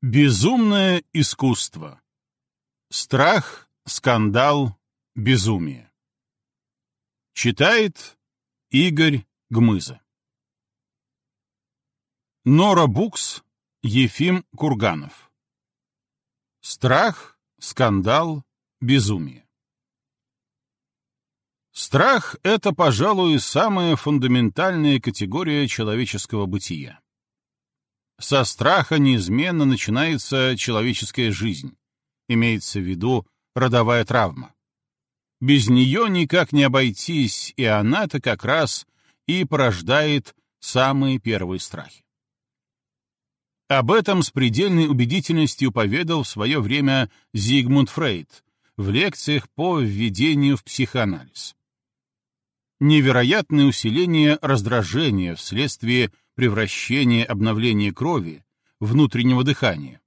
Безумное искусство. Страх, скандал, безумие. Читает Игорь Гмыза. Нора Букс, Ефим Курганов. Страх, скандал, безумие. Страх — это, пожалуй, самая фундаментальная категория человеческого бытия. Со страха неизменно начинается человеческая жизнь. Имеется в виду родовая травма. Без нее никак не обойтись, и она-то как раз и порождает самые первые страхи. Об этом с предельной убедительностью поведал в свое время Зигмунд Фрейд в лекциях по введению в психоанализ. Невероятное усиление раздражения вследствие превращение обновления крови, внутреннего дыхания,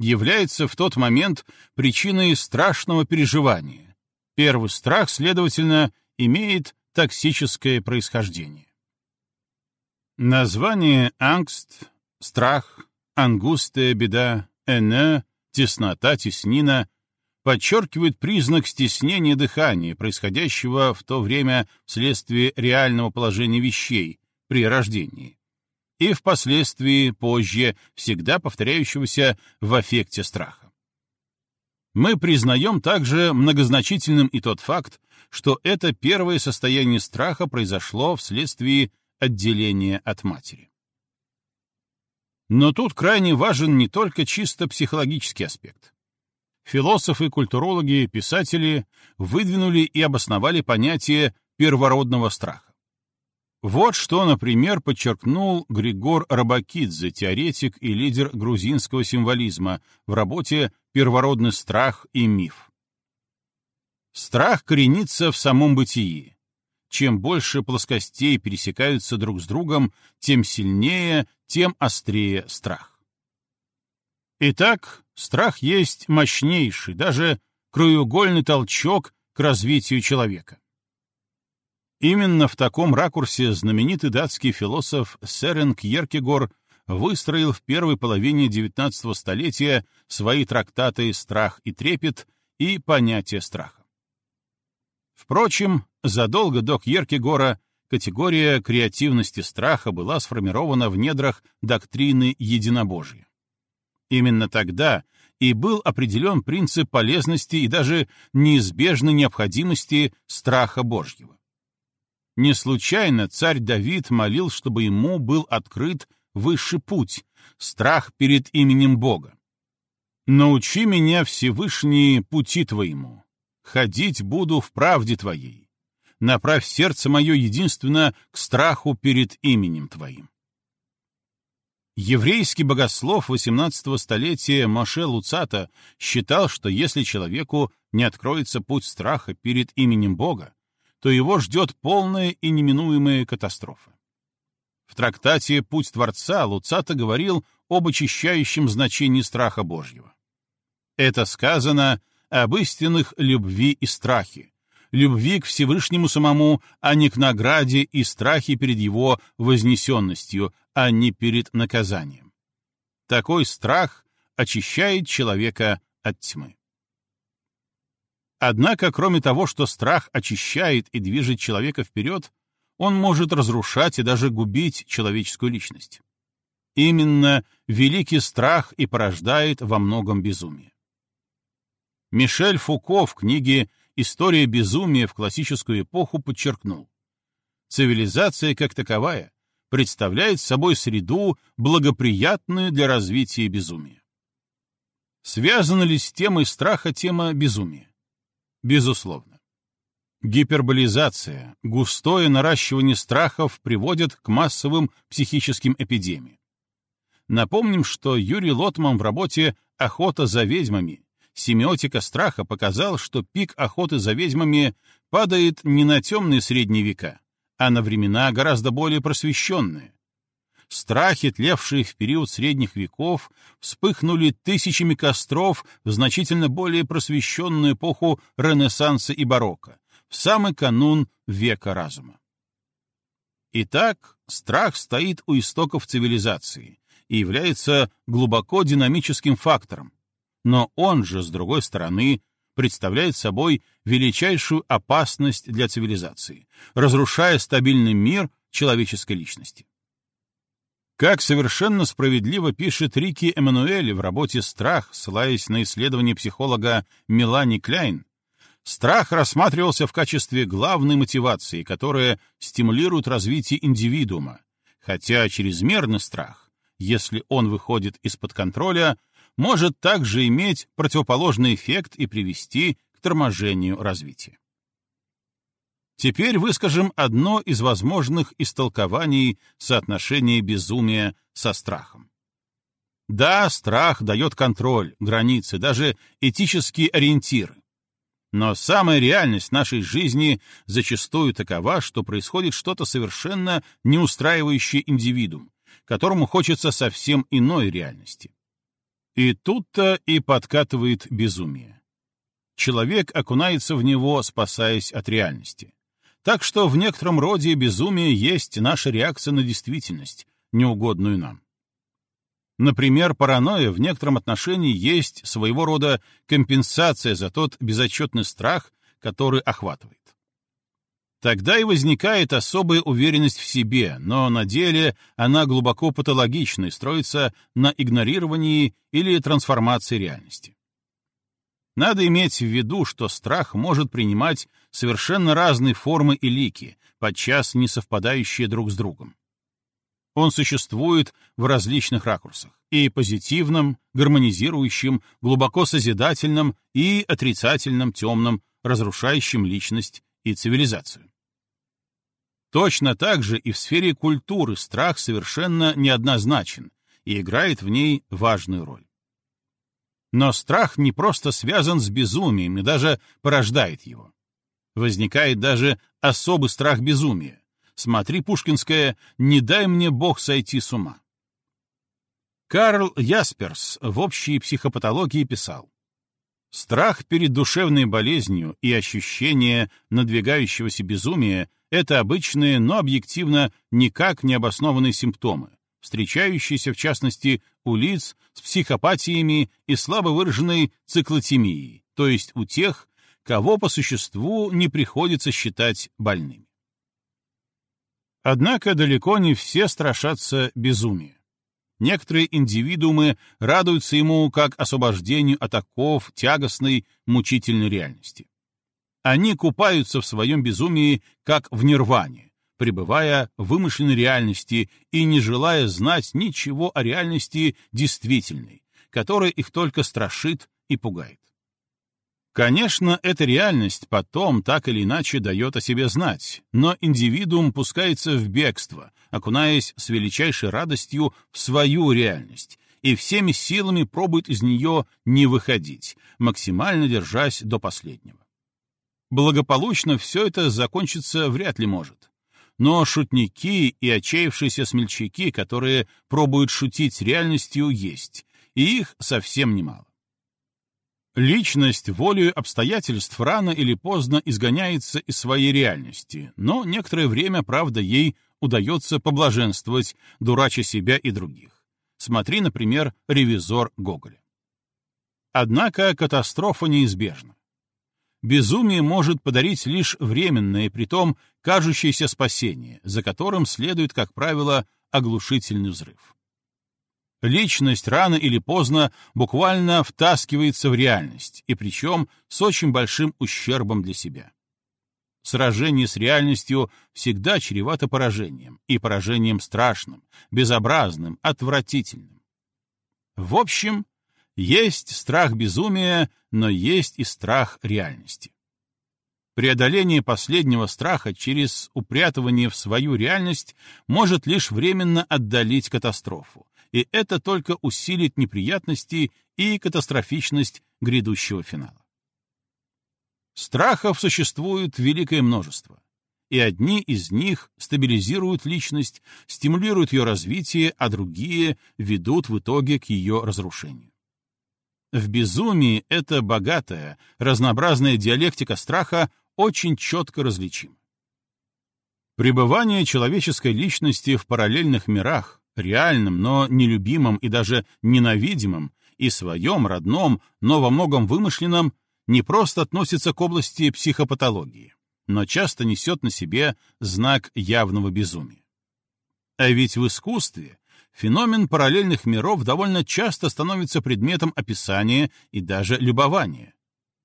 является в тот момент причиной страшного переживания. Первый страх, следовательно, имеет токсическое происхождение. Название «ангст», «страх», «ангустая беда», «эне», «теснота», «теснина» подчеркивает признак стеснения дыхания, происходящего в то время вследствие реального положения вещей при рождении и впоследствии позже, всегда повторяющегося в аффекте страха. Мы признаем также многозначительным и тот факт, что это первое состояние страха произошло вследствие отделения от матери. Но тут крайне важен не только чисто психологический аспект. Философы, культурологи, писатели выдвинули и обосновали понятие первородного страха. Вот что, например, подчеркнул Григор Рабакидзе, теоретик и лидер грузинского символизма, в работе «Первородный страх и миф». Страх коренится в самом бытии. Чем больше плоскостей пересекаются друг с другом, тем сильнее, тем острее страх. Итак, страх есть мощнейший, даже краеугольный толчок к развитию человека. Именно в таком ракурсе знаменитый датский философ Сэрен Кьеркегор выстроил в первой половине XIX столетия свои трактаты «Страх и трепет» и «Понятие страха». Впрочем, задолго до Кьеркегора категория креативности страха была сформирована в недрах доктрины единобожия. Именно тогда и был определен принцип полезности и даже неизбежной необходимости страха Божьего. Не случайно царь Давид молил, чтобы ему был открыт высший путь, страх перед именем Бога. «Научи меня, Всевышний, пути Твоему. Ходить буду в правде Твоей. Направь сердце мое единственно к страху перед именем Твоим». Еврейский богослов XVIII столетия Моше Луцата считал, что если человеку не откроется путь страха перед именем Бога, то его ждет полная и неминуемая катастрофа. В трактате «Путь Творца» Луцата говорил об очищающем значении страха Божьего. Это сказано об истинных любви и страхе, любви к Всевышнему самому, а не к награде и страхе перед его вознесенностью, а не перед наказанием. Такой страх очищает человека от тьмы. Однако, кроме того, что страх очищает и движет человека вперед, он может разрушать и даже губить человеческую личность. Именно великий страх и порождает во многом безумие. Мишель Фуко в книге «История безумия в классическую эпоху» подчеркнул, цивилизация как таковая представляет собой среду, благоприятную для развития безумия. Связана ли с темой страха тема безумия? Безусловно. Гиперболизация, густое наращивание страхов приводят к массовым психическим эпидемиям. Напомним, что Юрий Лотман в работе «Охота за ведьмами. Семиотика страха» показал, что пик охоты за ведьмами падает не на темные средние века, а на времена гораздо более просвещенные, страхи, тлевшие в период средних веков, вспыхнули тысячами костров в значительно более просвещенную эпоху Ренессанса и барокко, в самый канун века разума. Итак, страх стоит у истоков цивилизации, и является глубоко динамическим фактором. Но он же, с другой стороны, представляет собой величайшую опасность для цивилизации, разрушая стабильный мир человеческой личности. Как совершенно справедливо пишет Рики Эммануэль в работе «Страх», ссылаясь на исследование психолога Мелани Кляйн, страх рассматривался в качестве главной мотивации, которая стимулирует развитие индивидуума, хотя чрезмерный страх, если он выходит из-под контроля, может также иметь противоположный эффект и привести к торможению развития. Теперь выскажем одно из возможных истолкований соотношения безумия со страхом. Да, страх дает контроль, границы, даже этические ориентиры. Но самая реальность нашей жизни зачастую такова, что происходит что-то совершенно не устраивающее индивидуум, которому хочется совсем иной реальности. И тут-то и подкатывает безумие. Человек окунается в него, спасаясь от реальности. Так что в некотором роде безумие есть наша реакция на действительность, неугодную нам. Например, паранойя в некотором отношении есть своего рода компенсация за тот безотчетный страх, который охватывает. Тогда и возникает особая уверенность в себе, но на деле она глубоко патологична и строится на игнорировании или трансформации реальности. Надо иметь в виду, что страх может принимать совершенно разные формы и лики, подчас не совпадающие друг с другом. Он существует в различных ракурсах — и позитивном, гармонизирующем, глубоко созидательном и отрицательном, темном, разрушающем личность и цивилизацию. Точно так же и в сфере культуры страх совершенно неоднозначен и играет в ней важную роль. Но страх не просто связан с безумием и даже порождает его. Возникает даже особый страх безумия. Смотри, пушкинская «Не дай мне Бог сойти с ума». Карл Ясперс в общей психопатологии писал, Страх перед душевной болезнью и ощущение надвигающегося безумия — это обычные, но объективно никак не обоснованные симптомы, встречающиеся в частности у лиц с психопатиями и слабо выраженной циклотемией, то есть у тех, кого по существу не приходится считать больными. Однако далеко не все страшатся безумия. Некоторые индивидуумы радуются ему как освобождению от оков тягостной, мучительной реальности. Они купаются в своем безумии, как в нирване, пребывая в вымышленной реальности и не желая знать ничего о реальности действительной, которая их только страшит и пугает. Конечно, эта реальность потом так или иначе дает о себе знать, но индивидуум пускается в бегство, окунаясь с величайшей радостью в свою реальность, и всеми силами пробует из нее не выходить, максимально держась до последнего. Благополучно все это закончиться вряд ли может но шутники и отчаявшиеся смельчаки, которые пробуют шутить реальностью, есть, и их совсем немало. Личность волею обстоятельств рано или поздно изгоняется из своей реальности, но некоторое время, правда, ей удается поблаженствовать, дурача себя и других. Смотри, например, «Ревизор Гоголя». Однако катастрофа неизбежна безумие может подарить лишь временное, притом кажущееся спасение, за которым следует, как правило, оглушительный взрыв. Личность рано или поздно буквально втаскивается в реальность, и причем с очень большим ущербом для себя. Сражение с реальностью всегда чревато поражением, и поражением страшным, безобразным, отвратительным. В общем, есть страх безумия, но есть и страх реальности. Преодоление последнего страха через упрятывание в свою реальность может лишь временно отдалить катастрофу, и это только усилит неприятности и катастрофичность грядущего финала. Страхов существует великое множество, и одни из них стабилизируют личность, стимулируют ее развитие, а другие ведут в итоге к ее разрушению. В безумии эта богатая, разнообразная диалектика страха очень четко различима. Пребывание человеческой личности в параллельных мирах, реальном, но нелюбимом и даже ненавидимом, и своем, родном, но во многом вымышленном, не просто относится к области психопатологии, но часто несет на себе знак явного безумия. А ведь в искусстве феномен параллельных миров довольно часто становится предметом описания и даже любования.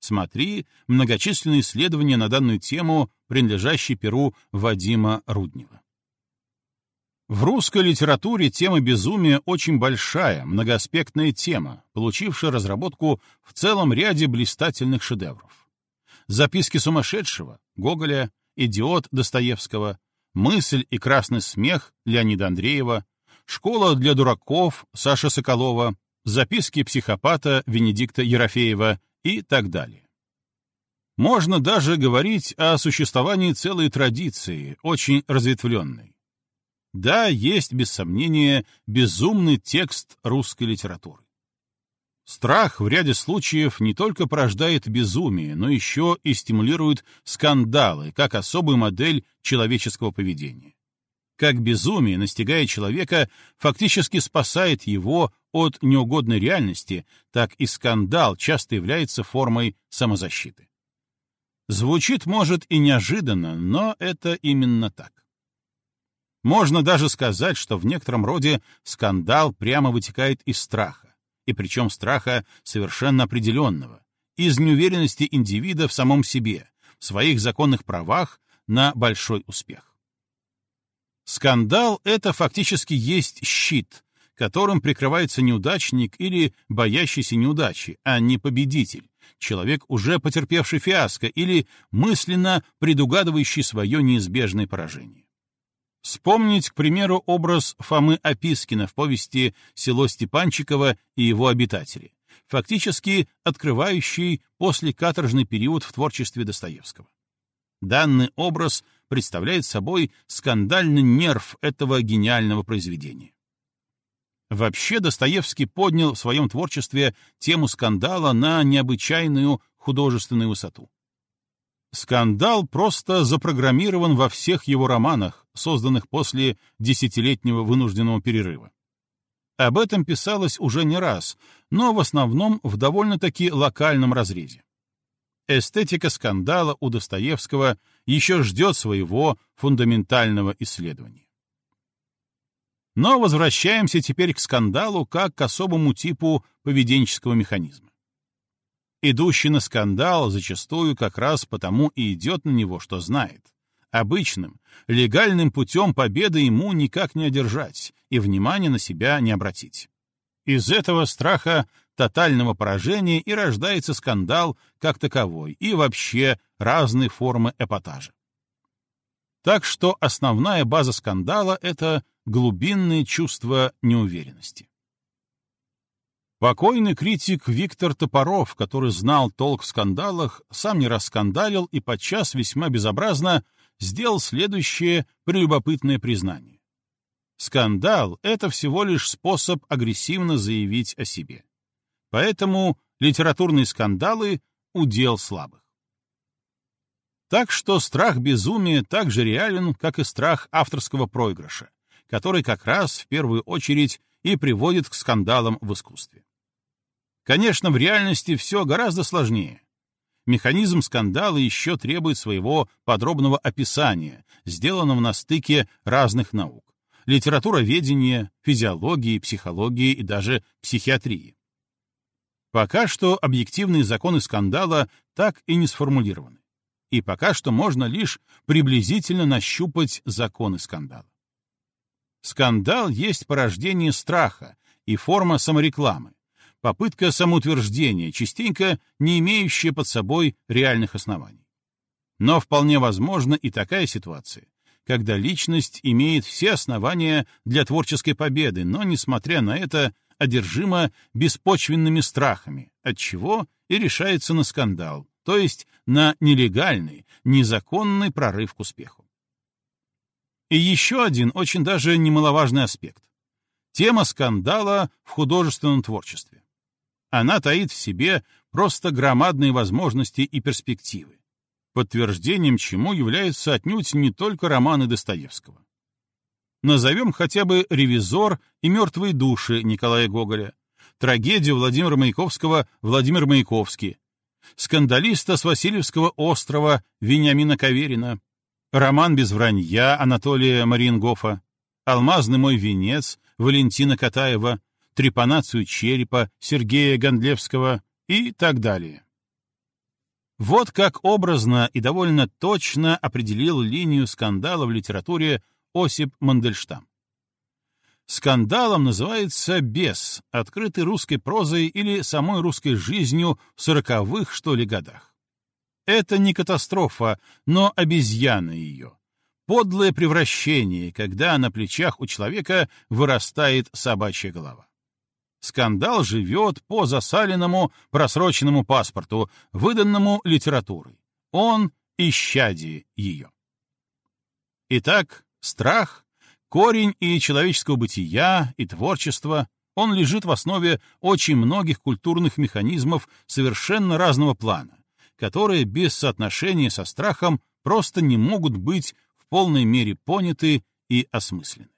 Смотри многочисленные исследования на данную тему, принадлежащие Перу Вадима Руднева. В русской литературе тема безумия очень большая, многоаспектная тема, получившая разработку в целом ряде блистательных шедевров. «Записки сумасшедшего» Гоголя, «Идиот» Достоевского, «Мысль и красный смех» Леонида Андреева, «Школа для дураков» Саша Соколова, «Записки психопата» Венедикта Ерофеева и так далее. Можно даже говорить о существовании целой традиции, очень разветвленной. Да, есть, без сомнения, безумный текст русской литературы. Страх в ряде случаев не только порождает безумие, но еще и стимулирует скандалы, как особую модель человеческого поведения. Как безумие, настигая человека, фактически спасает его от неугодной реальности, так и скандал часто является формой самозащиты. Звучит, может, и неожиданно, но это именно так. Можно даже сказать, что в некотором роде скандал прямо вытекает из страха, и причем страха совершенно определенного, из неуверенности индивида в самом себе, в своих законных правах на большой успех. Скандал — это фактически есть щит, которым прикрывается неудачник или боящийся неудачи, а не победитель, человек, уже потерпевший фиаско или мысленно предугадывающий свое неизбежное поражение. Вспомнить, к примеру, образ Фомы Опискина в повести «Село Степанчиково и его обитатели», фактически открывающий послекаторжный период в творчестве Достоевского. Данный образ представляет собой скандальный нерв этого гениального произведения. Вообще Достоевский поднял в своем творчестве тему скандала на необычайную художественную высоту. Скандал просто запрограммирован во всех его романах, созданных после десятилетнего вынужденного перерыва. Об этом писалось уже не раз, но в основном в довольно-таки локальном разрезе. Эстетика скандала у Достоевского еще ждет своего фундаментального исследования. Но возвращаемся теперь к скандалу как к особому типу поведенческого механизма. Идущий на скандал зачастую как раз потому и идет на него, что знает. Обычным, легальным путем победы ему никак не одержать и внимания на себя не обратить. Из этого страха тотального поражения и рождается скандал как таковой и вообще разные формы эпатажа. Так что основная база скандала — это глубинное чувство неуверенности. Покойный критик Виктор Топоров, который знал толк в скандалах, сам не раскандалил и подчас весьма безобразно сделал следующее прелюбопытное признание. Скандал — это всего лишь способ агрессивно заявить о себе. Поэтому литературные скандалы — удел слабых. Так что страх безумия так же реален, как и страх авторского проигрыша, который как раз в первую очередь и приводит к скандалам в искусстве. Конечно, в реальности все гораздо сложнее. Механизм скандала еще требует своего подробного описания, сделанного на стыке разных наук — литературоведения, физиологии, психологии и даже психиатрии. Пока что объективные законы скандала так и не сформулированы. И пока что можно лишь приблизительно нащупать законы скандала. Скандал есть порождение страха и форма саморекламы, попытка самоутверждения, частенько не имеющая под собой реальных оснований. Но вполне возможна и такая ситуация, когда личность имеет все основания для творческой победы, но, несмотря на это, одержима беспочвенными страхами, отчего и решается на скандал, то есть на нелегальный, незаконный прорыв к успеху. И еще один очень даже немаловажный аспект. Тема скандала в художественном творчестве. Она таит в себе просто громадные возможности и перспективы, подтверждением чему являются отнюдь не только романы Достоевского. Назовем хотя бы «Ревизор» и «Мертвые души» Николая Гоголя, трагедию Владимира Маяковского «Владимир Маяковский», скандалиста с Васильевского острова Вениамина Каверина, роман «Без вранья» Анатолия Мариенгофа, «Алмазный мой венец» Валентина Катаева, трепанацию черепа Сергея Гондлевского и так далее. Вот как образно и довольно точно определил линию скандала в литературе Осип Мандельштам. Скандалом называется бес, открытый русской прозой или самой русской жизнью в сороковых, что ли, годах. Это не катастрофа, но обезьяна ее. Подлое превращение, когда на плечах у человека вырастает собачья голова. Скандал живет по засаленному просроченному паспорту, выданному литературой. Он — исчадие ее. Итак, страх — корень и человеческого бытия, и творчества, он лежит в основе очень многих культурных механизмов совершенно разного плана, которые без соотношения со страхом просто не могут быть в полной мере поняты и осмыслены.